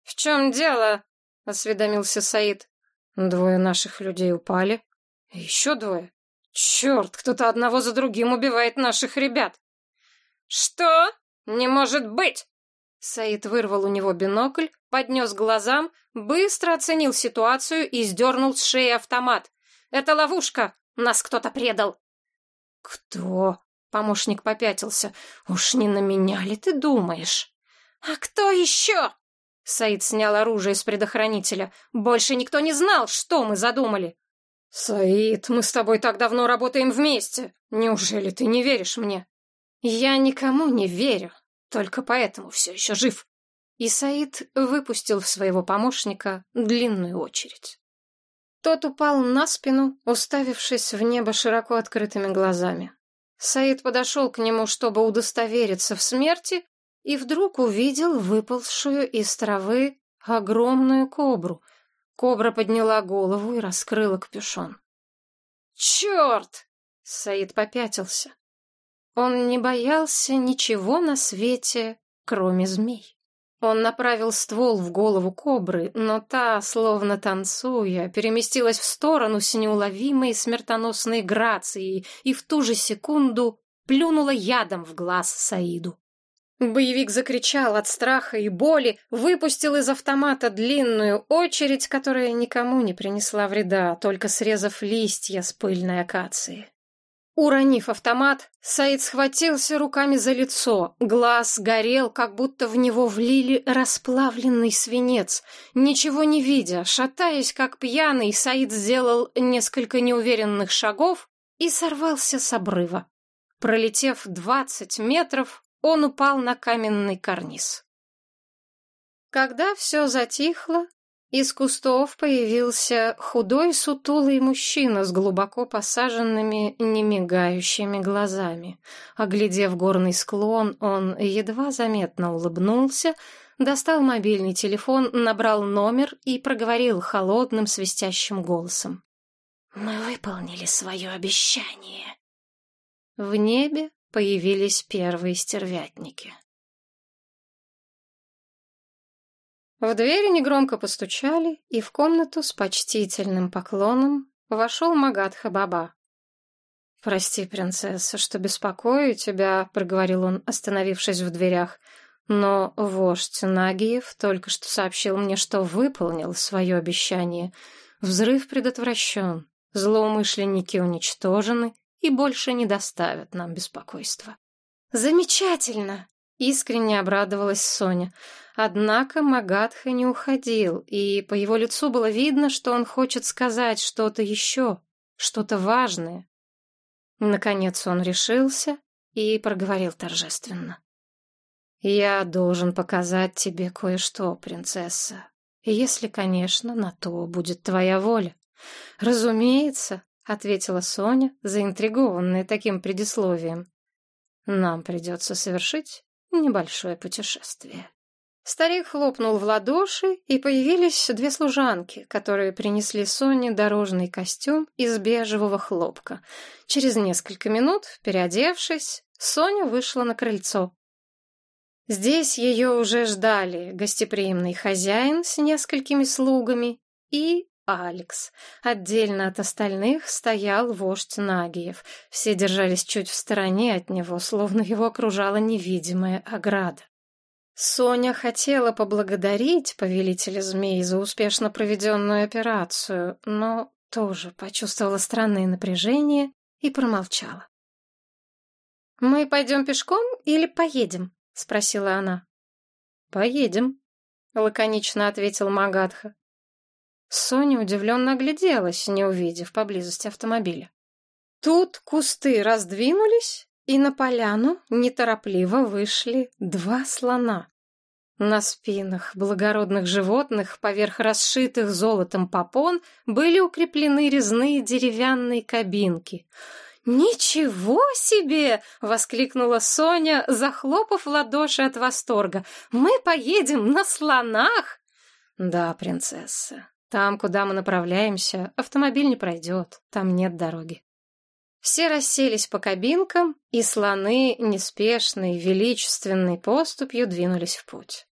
«В чем дело?» — осведомился Саид. «Двое наших людей упали», еще двое? Черт, кто-то одного за другим убивает наших ребят. Что? Не может быть! Саид вырвал у него бинокль, поднес глазам, быстро оценил ситуацию и сдернул с шеи автомат. «Это ловушка! Нас кто-то предал!» «Кто?» — помощник попятился. «Уж не на меня ли ты думаешь?» «А кто еще?» Саид снял оружие с предохранителя. «Больше никто не знал, что мы задумали!» «Саид, мы с тобой так давно работаем вместе. Неужели ты не веришь мне?» «Я никому не верю, только поэтому все еще жив». И Саид выпустил в своего помощника длинную очередь. Тот упал на спину, уставившись в небо широко открытыми глазами. Саид подошел к нему, чтобы удостовериться в смерти, и вдруг увидел выползшую из травы огромную кобру — Кобра подняла голову и раскрыла капюшон. «Черт!» — Саид попятился. Он не боялся ничего на свете, кроме змей. Он направил ствол в голову кобры, но та, словно танцуя, переместилась в сторону с неуловимой смертоносной грацией и в ту же секунду плюнула ядом в глаз Саиду. Боевик закричал от страха и боли, выпустил из автомата длинную очередь, которая никому не принесла вреда, только срезав листья с пыльной акации. Уронив автомат, Саид схватился руками за лицо. Глаз горел, как будто в него влили расплавленный свинец. Ничего не видя, шатаясь как пьяный, Саид сделал несколько неуверенных шагов и сорвался с обрыва. Пролетев двадцать метров, он упал на каменный карниз. Когда все затихло, из кустов появился худой сутулый мужчина с глубоко посаженными, немигающими глазами. Оглядев горный склон, он едва заметно улыбнулся, достал мобильный телефон, набрал номер и проговорил холодным свистящим голосом. «Мы выполнили свое обещание». В небе появились первые стервятники. В двери негромко постучали, и в комнату с почтительным поклоном вошел Магадха Баба. «Прости, принцесса, что беспокою тебя», — проговорил он, остановившись в дверях. «Но вождь Нагиев только что сообщил мне, что выполнил свое обещание. Взрыв предотвращен, злоумышленники уничтожены и больше не доставят нам беспокойства». «Замечательно!» — искренне обрадовалась Соня. Однако Магадха не уходил, и по его лицу было видно, что он хочет сказать что-то еще, что-то важное. Наконец он решился и проговорил торжественно. «Я должен показать тебе кое-что, принцесса, если, конечно, на то будет твоя воля». «Разумеется», — ответила Соня, заинтригованная таким предисловием. «Нам придется совершить небольшое путешествие». Старик хлопнул в ладоши, и появились две служанки, которые принесли Соне дорожный костюм из бежевого хлопка. Через несколько минут, переодевшись, Соня вышла на крыльцо. Здесь ее уже ждали гостеприимный хозяин с несколькими слугами и Алекс. Отдельно от остальных стоял вождь Нагиев. Все держались чуть в стороне от него, словно его окружала невидимая ограда. Соня хотела поблагодарить повелителя змей за успешно проведенную операцию, но тоже почувствовала странное напряжение и промолчала. «Мы пойдем пешком или поедем?» — спросила она. «Поедем», — лаконично ответил Магадха. Соня удивленно огляделась, не увидев поблизости автомобиля. Тут кусты раздвинулись, и на поляну неторопливо вышли два слона. На спинах благородных животных поверх расшитых золотом попон были укреплены резные деревянные кабинки. «Ничего себе!» — воскликнула Соня, захлопав ладоши от восторга. «Мы поедем на слонах!» «Да, принцесса, там, куда мы направляемся, автомобиль не пройдет, там нет дороги». Все расселись по кабинкам, и слоны неспешной, величественной поступью двинулись в путь.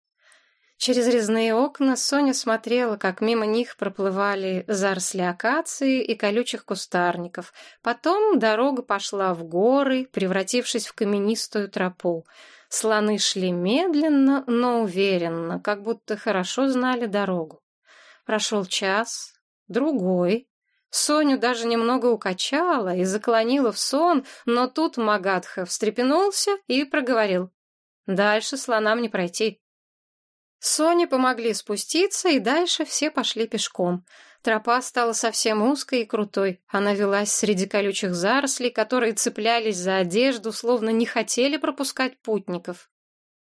Через резные окна Соня смотрела, как мимо них проплывали заросли акации и колючих кустарников. Потом дорога пошла в горы, превратившись в каменистую тропу. Слоны шли медленно, но уверенно, как будто хорошо знали дорогу. Прошел час, другой, Соню даже немного укачала и заклонила в сон, но тут Магадха встрепенулся и проговорил. «Дальше слонам не пройти». Соне помогли спуститься, и дальше все пошли пешком. Тропа стала совсем узкой и крутой. Она велась среди колючих зарослей, которые цеплялись за одежду, словно не хотели пропускать путников.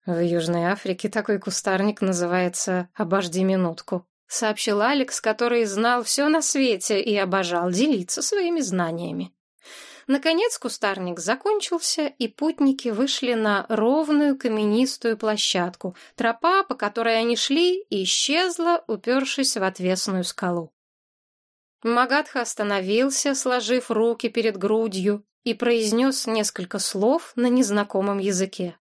В Южной Африке такой кустарник называется «обожди минутку», сообщил Алекс, который знал все на свете и обожал делиться своими знаниями. Наконец кустарник закончился, и путники вышли на ровную каменистую площадку. Тропа, по которой они шли, исчезла, упершись в отвесную скалу. Магадха остановился, сложив руки перед грудью, и произнес несколько слов на незнакомом языке.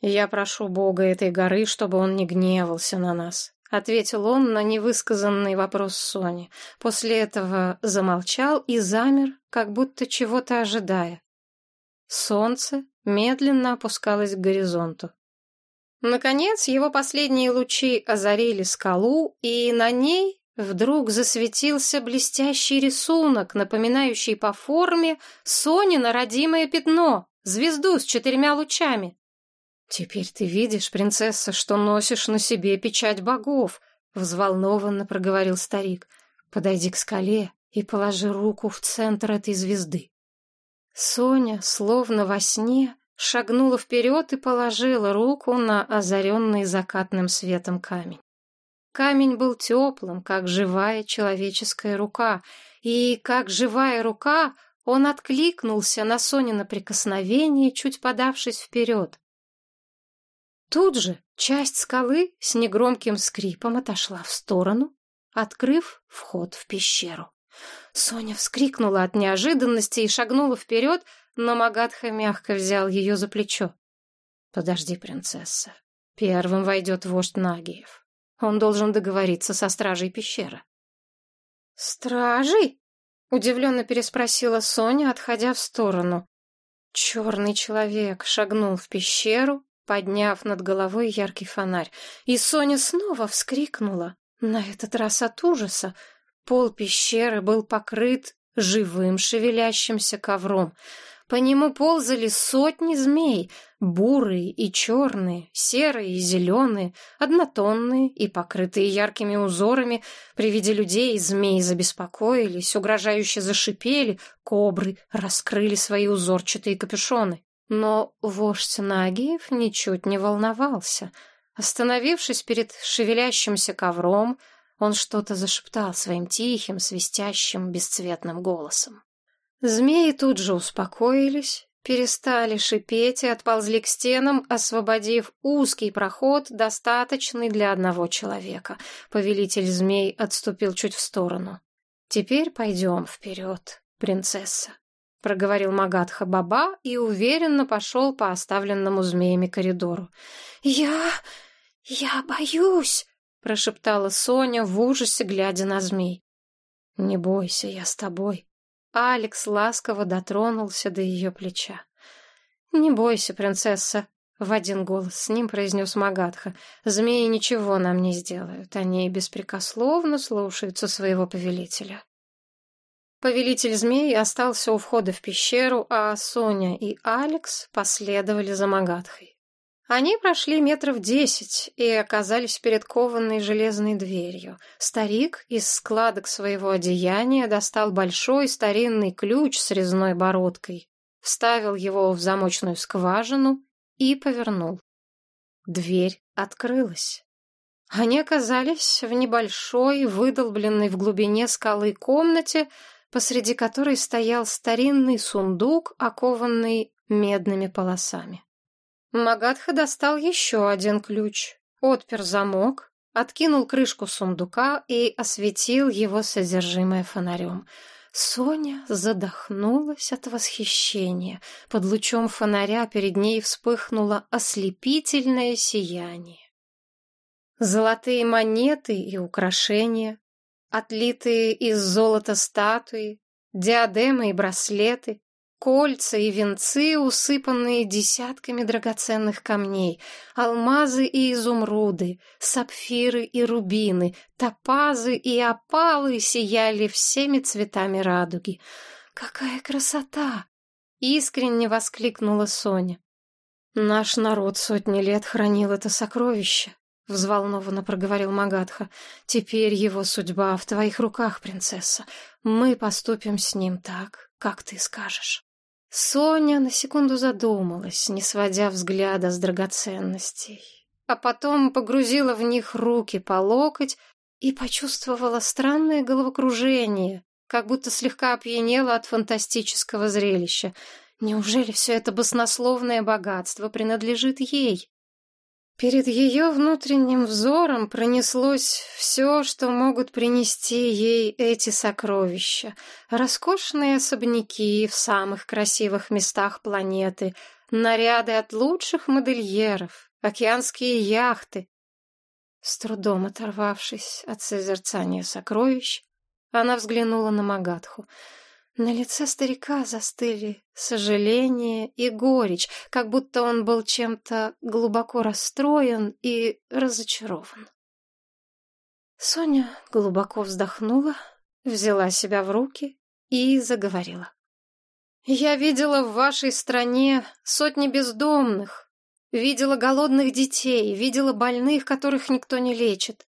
«Я прошу Бога этой горы, чтобы он не гневался на нас. — ответил он на невысказанный вопрос Сони. После этого замолчал и замер, как будто чего-то ожидая. Солнце медленно опускалось к горизонту. Наконец его последние лучи озарили скалу, и на ней вдруг засветился блестящий рисунок, напоминающий по форме Сонина родимое пятно, звезду с четырьмя лучами. «Теперь ты видишь, принцесса, что носишь на себе печать богов», — взволнованно проговорил старик. «Подойди к скале и положи руку в центр этой звезды». Соня, словно во сне, шагнула вперед и положила руку на озаренный закатным светом камень. Камень был теплым, как живая человеческая рука, и, как живая рука, он откликнулся на Сонино прикосновение, чуть подавшись вперед. Тут же часть скалы с негромким скрипом отошла в сторону, открыв вход в пещеру. Соня вскрикнула от неожиданности и шагнула вперед, но Магадха мягко взял ее за плечо. «Подожди, принцесса. Первым войдет вождь Нагиев. Он должен договориться со стражей пещеры». «Стражей?» Удивленно переспросила Соня, отходя в сторону. Черный человек шагнул в пещеру, подняв над головой яркий фонарь. И Соня снова вскрикнула, на этот раз от ужаса. Пол пещеры был покрыт живым шевелящимся ковром. По нему ползали сотни змей, бурые и черные, серые и зеленые, однотонные и покрытые яркими узорами. При виде людей змеи забеспокоились, угрожающе зашипели, кобры раскрыли свои узорчатые капюшоны. Но вождь Нагиев ничуть не волновался. Остановившись перед шевелящимся ковром, он что-то зашептал своим тихим, свистящим, бесцветным голосом. Змеи тут же успокоились, перестали шипеть и отползли к стенам, освободив узкий проход, достаточный для одного человека. Повелитель змей отступил чуть в сторону. «Теперь пойдем вперед, принцесса», — проговорил Магадха Баба и уверенно пошел по оставленному змеями коридору. «Я... я боюсь», — прошептала Соня в ужасе, глядя на змей. «Не бойся, я с тобой», Алекс ласково дотронулся до ее плеча. «Не бойся, принцесса», — в один голос с ним произнес Магадха. «Змеи ничего нам не сделают, они беспрекословно слушаются своего повелителя». Повелитель змей остался у входа в пещеру, а Соня и Алекс последовали за Магадхой. Они прошли метров десять и оказались перед кованой железной дверью. Старик из складок своего одеяния достал большой старинный ключ с резной бородкой, вставил его в замочную скважину и повернул. Дверь открылась. Они оказались в небольшой, выдолбленной в глубине скалы комнате, посреди которой стоял старинный сундук, окованный медными полосами. Магадха достал еще один ключ, отпер замок, откинул крышку сундука и осветил его содержимое фонарем. Соня задохнулась от восхищения. Под лучом фонаря перед ней вспыхнуло ослепительное сияние. Золотые монеты и украшения, отлитые из золота статуи, диадемы и браслеты, Кольца и венцы, усыпанные десятками драгоценных камней, алмазы и изумруды, сапфиры и рубины, топазы и опалы сияли всеми цветами радуги. «Какая красота!» — искренне воскликнула Соня. «Наш народ сотни лет хранил это сокровище», — взволнованно проговорил Магадха. «Теперь его судьба в твоих руках, принцесса. Мы поступим с ним так, как ты скажешь». Соня на секунду задумалась, не сводя взгляда с драгоценностей, а потом погрузила в них руки по локоть и почувствовала странное головокружение, как будто слегка опьянела от фантастического зрелища. Неужели все это баснословное богатство принадлежит ей? Перед ее внутренним взором пронеслось все, что могут принести ей эти сокровища. Роскошные особняки в самых красивых местах планеты, наряды от лучших модельеров, океанские яхты. С трудом оторвавшись от созерцания сокровищ, она взглянула на Магадху — на лице старика застыли сожаление и горечь, как будто он был чем-то глубоко расстроен и разочарован. Соня глубоко вздохнула, взяла себя в руки и заговорила. «Я видела в вашей стране сотни бездомных, видела голодных детей, видела больных, которых никто не лечит.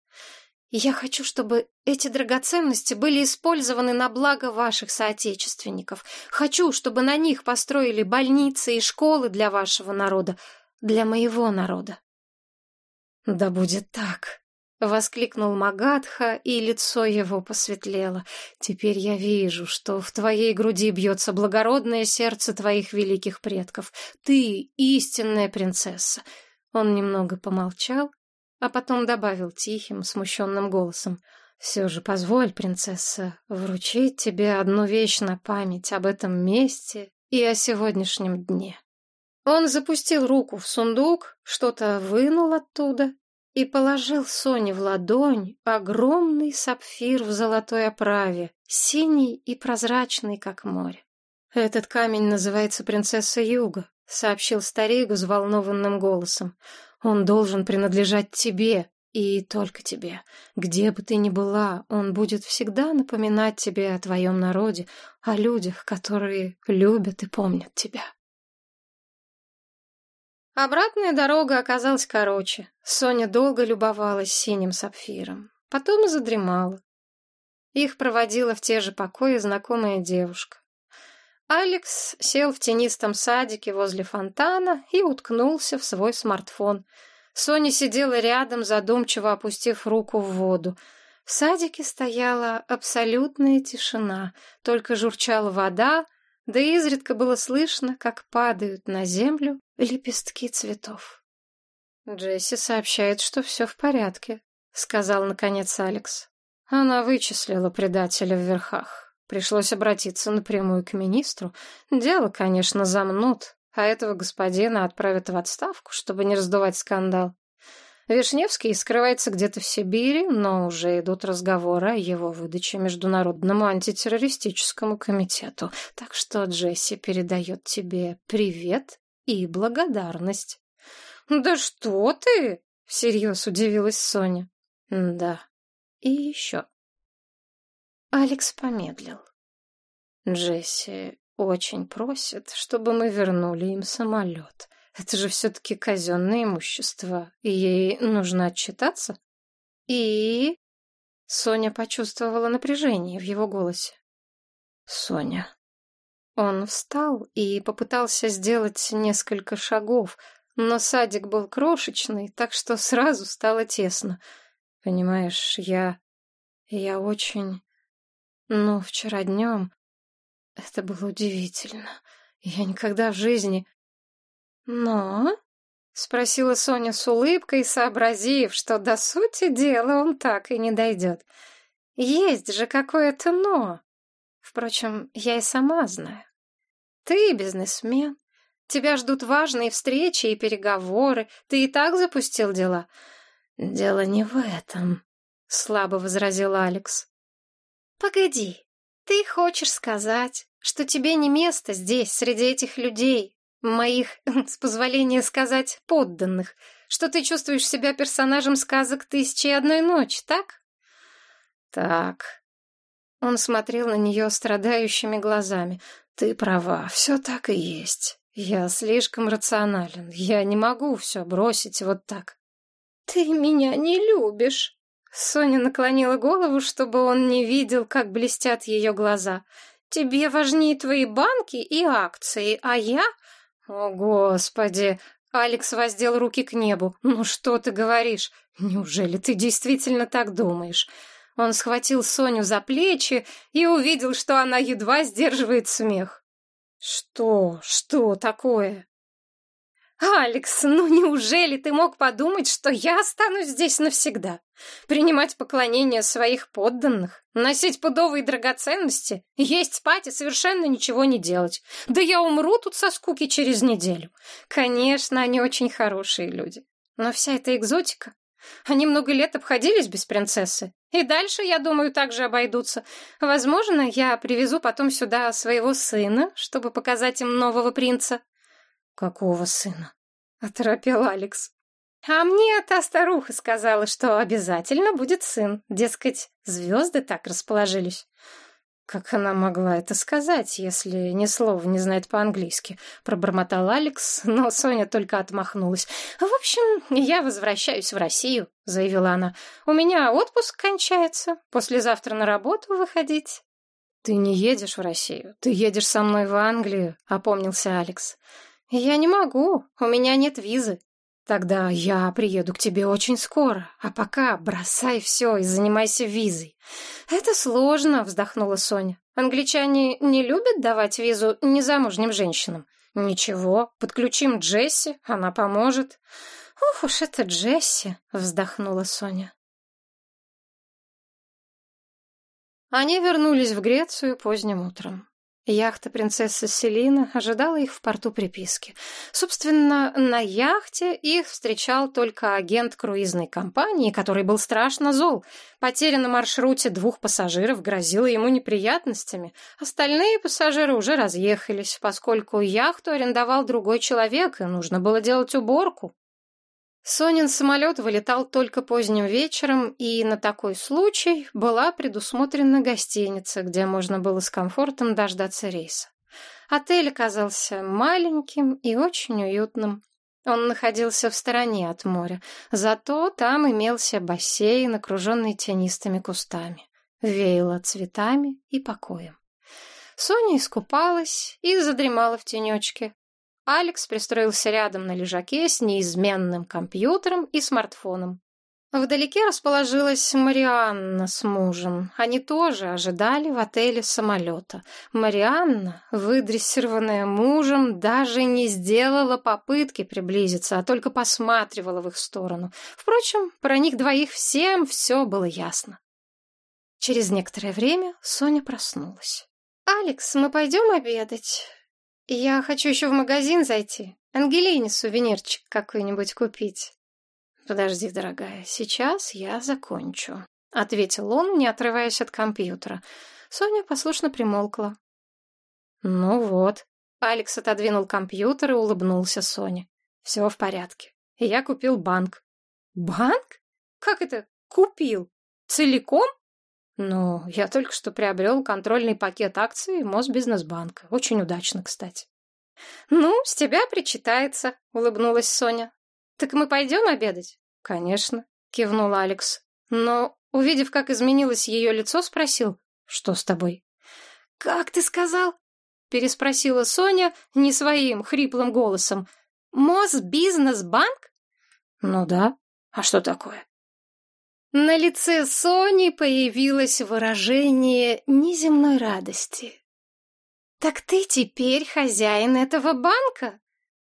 Я хочу, чтобы эти драгоценности были использованы на благо ваших соотечественников. Хочу, чтобы на них построили больницы и школы для вашего народа, для моего народа. Да будет так, воскликнул Магадха, и лицо его посветлело. Теперь я вижу, что в твоей груди бьется благородное сердце твоих великих предков. Ты истинная принцесса. Он немного помолчал а потом добавил тихим, смущенным голосом. «Все же позволь, принцесса, вручить тебе одну вещь на память об этом месте и о сегодняшнем дне». Он запустил руку в сундук, что-то вынул оттуда и положил Соне в ладонь огромный сапфир в золотой оправе, синий и прозрачный, как море. «Этот камень называется принцесса Юга», — сообщил старик взволнованным голосом. «Он должен принадлежать тебе, и только тебе. Где бы ты ни была, он будет всегда напоминать тебе о твоем народе, о людях, которые любят и помнят тебя. Обратная дорога оказалась короче. Соня долго любовалась синим сапфиром. Потом задремала. Их проводила в те же покои знакомая девушка. Алекс сел в тенистом садике возле фонтана и уткнулся в свой смартфон — Соня сидела рядом, задумчиво опустив руку в воду. В садике стояла абсолютная тишина, только журчала вода, да изредка было слышно, как падают на землю лепестки цветов. «Джесси сообщает, что все в порядке», — сказал наконец Алекс. Она вычислила предателя в верхах. Пришлось обратиться напрямую к министру. Дело, конечно, замнут, а этого господина отправят в отставку, чтобы не раздувать скандал. Вишневский скрывается где-то в Сибири, но уже идут разговоры о его выдаче Международному антитеррористическому комитету. Так что Джесси передает тебе привет и благодарность. «Да что ты!» — всерьез удивилась Соня. «Да. И еще». Алекс помедлил. Джесси очень просит, чтобы мы вернули им самолет. Это же все-таки казенное имущество, ей нужно отчитаться. И... Соня почувствовала напряжение в его голосе. Соня. Он встал и попытался сделать несколько шагов, но садик был крошечный, так что сразу стало тесно. Понимаешь, я... я очень... Ну, вчера днем это было удивительно. Я никогда в жизни... Но... Спросила Соня с улыбкой, сообразив, что до сути дела он так и не дойдет. Есть же какое-то «но». Впрочем, я и сама знаю. Ты бизнесмен, тебя ждут важные встречи и переговоры, ты и так запустил дела. Дело не в этом, — слабо возразил Алекс. Погоди, ты хочешь сказать, что тебе не место здесь, среди этих людей, моих, с позволения сказать, подданных, что ты чувствуешь себя персонажем сказок «Тысячи и одной ночи», так? Так. Он смотрел на нее страдающими глазами. Ты права, все так и есть. Я слишком рационален. Я не могу все бросить вот так. Ты меня не любишь. Соня наклонила голову, чтобы он не видел, как блестят ее глаза. «Тебе важнее твои банки и акции, а я...» «О, Господи!» Алекс воздел руки к небу. «Ну что ты говоришь? Неужели ты действительно так думаешь?» Он схватил Соню за плечи и увидел, что она едва сдерживает смех. «Что? Что такое?» «Алекс, ну неужели ты мог подумать, что я останусь здесь навсегда? Принимать поклонение своих подданных, носить пудовые драгоценности, есть спать и совершенно ничего не делать? Да я умру тут со скуки через неделю. Конечно, они очень хорошие люди. Но вся эта экзотика... Они много лет обходились без принцессы. И дальше, я думаю, так же обойдутся. Возможно, я привезу потом сюда своего сына, чтобы показать им нового принца. «Какого сына?» — оторопел Алекс. «А мне та старуха сказала, что обязательно будет сын. Дескать, звезды так расположились». «Как она могла это сказать, если ни слова не знает по-английски?» — пробормотал Алекс, но Соня только отмахнулась. «В общем, я возвращаюсь в Россию», — заявила она. «У меня отпуск кончается. Послезавтра на работу выходить». «Ты не едешь в Россию, ты едешь со мной в Англию», — опомнился Алекс. «Я не могу, у меня нет визы». «Тогда я приеду к тебе очень скоро, а пока бросай все и занимайся визой». «Это сложно», — вздохнула Соня. «Англичане не любят давать визу незамужним женщинам». «Ничего, подключим Джесси, она поможет». «Ух уж это Джесси», — вздохнула Соня. Они вернулись в Грецию поздним утром. Яхта принцессы Селина ожидала их в порту приписки. Собственно, на яхте их встречал только агент круизной компании, который был страшно зол. Потеря на маршруте двух пассажиров грозила ему неприятностями. Остальные пассажиры уже разъехались, поскольку яхту арендовал другой человек, и нужно было делать уборку. Сонин самолет вылетал только поздним вечером, и на такой случай была предусмотрена гостиница, где можно было с комфортом дождаться рейса. Отель оказался маленьким и очень уютным. Он находился в стороне от моря, зато там имелся бассейн, окруженный тенистыми кустами. Веяло цветами и покоем. Соня искупалась и задремала в тенечке, Алекс пристроился рядом на лежаке с неизменным компьютером и смартфоном. Вдалеке расположилась Марианна с мужем. Они тоже ожидали в отеле самолета. Марианна, выдрессированная мужем, даже не сделала попытки приблизиться, а только посматривала в их сторону. Впрочем, про них двоих всем все было ясно. Через некоторое время Соня проснулась. «Алекс, мы пойдем обедать?» «Я хочу еще в магазин зайти. Ангелине сувенирчик какой-нибудь купить». «Подожди, дорогая, сейчас я закончу», — ответил он, не отрываясь от компьютера. Соня послушно примолкла. «Ну вот». Алекс отодвинул компьютер и улыбнулся Соне. «Все в порядке. Я купил банк». «Банк? Как это купил? Целиком?» Ну, я только что приобрел контрольный пакет акций Мосбизнесбанка. Очень удачно, кстати. Ну, с тебя причитается, улыбнулась Соня. Так мы пойдем обедать? Конечно, кивнул Алекс. Но, увидев, как изменилось ее лицо, спросил, что с тобой? Как ты сказал? Переспросила Соня не своим хриплым голосом. Мосбизнесбанк? Ну да. А что такое? На лице Сони появилось выражение неземной радости. «Так ты теперь хозяин этого банка?»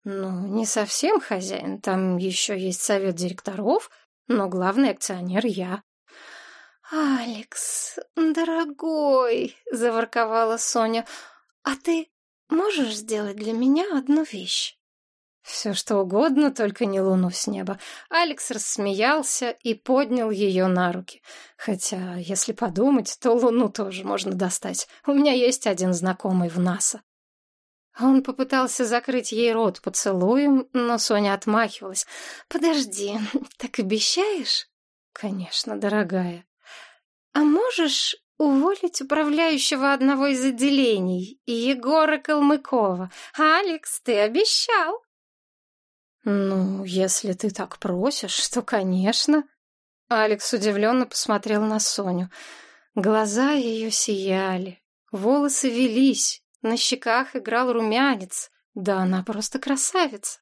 «Ну, не совсем хозяин, там еще есть совет директоров, но главный акционер я». «Алекс, дорогой», — заворковала Соня, — «а ты можешь сделать для меня одну вещь?» Все что угодно, только не луну с неба. Алекс рассмеялся и поднял ее на руки. Хотя, если подумать, то луну тоже можно достать. У меня есть один знакомый в НАСА. Он попытался закрыть ей рот поцелуем, но Соня отмахивалась. «Подожди, так обещаешь?» «Конечно, дорогая». «А можешь уволить управляющего одного из отделений, Егора Калмыкова? Алекс, ты обещал!» «Ну, если ты так просишь, то, конечно». Алекс удивленно посмотрел на Соню. Глаза ее сияли, волосы велись, на щеках играл румянец. Да она просто красавица.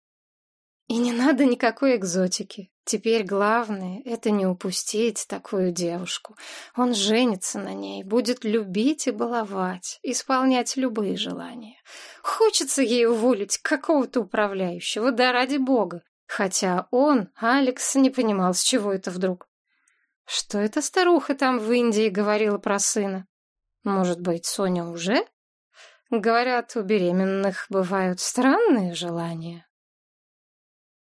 И не надо никакой экзотики. Теперь главное — это не упустить такую девушку. Он женится на ней, будет любить и баловать, исполнять любые желания. Хочется ей уволить какого-то управляющего, да ради бога. Хотя он, Алекс, не понимал, с чего это вдруг. Что эта старуха там в Индии говорила про сына? Может быть, Соня уже? Говорят, у беременных бывают странные желания.